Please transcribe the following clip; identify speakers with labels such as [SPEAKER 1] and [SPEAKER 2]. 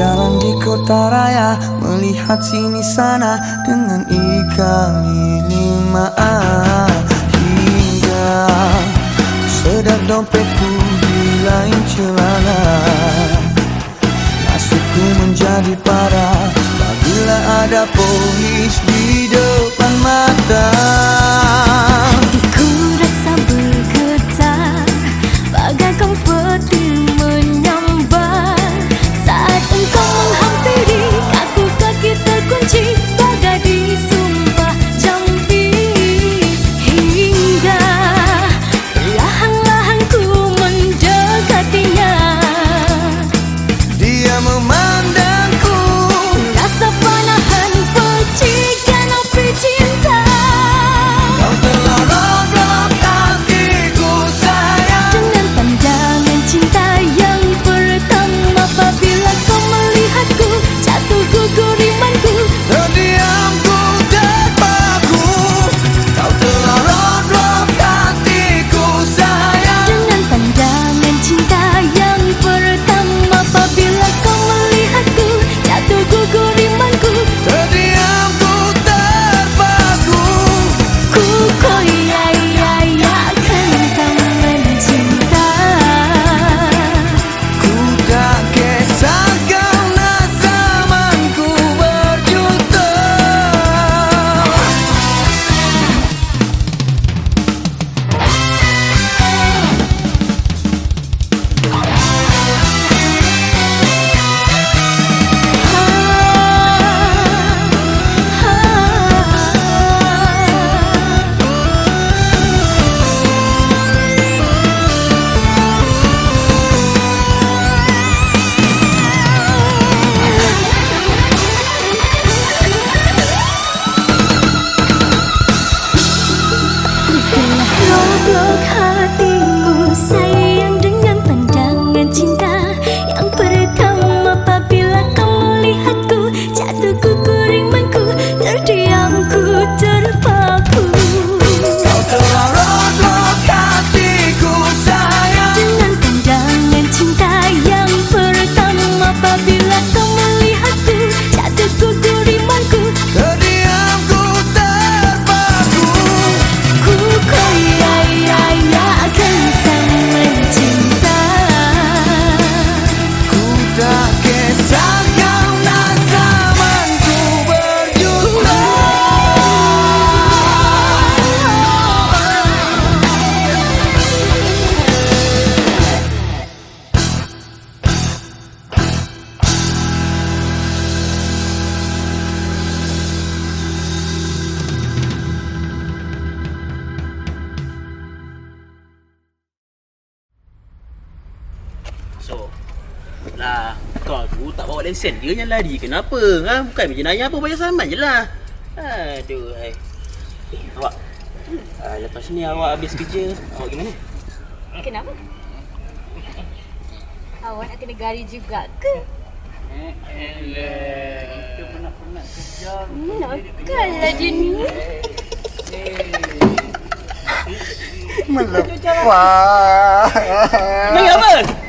[SPEAKER 1] Berjalan di kota raya Melihat sini sana Dengan ikan lima Hingga. Sedap dompetku di lain celana. Nasibku menjadi parah Bila ada polis di depan mata Dia memandangku
[SPEAKER 2] So Lah Kau tu tak bawa lesen Dia yang lari Kenapa ha? Bukan jenayah apa Bayar saman je lah Aduh hai. Eh awak ah, Lepas ni awak habis kerja Awak gimana?
[SPEAKER 3] Kenapa? Awak nak kena gari juga ke?
[SPEAKER 4] Kita penat-penat kerja
[SPEAKER 3] Nakallah dia ni.
[SPEAKER 1] Melepas
[SPEAKER 2] Ni apa?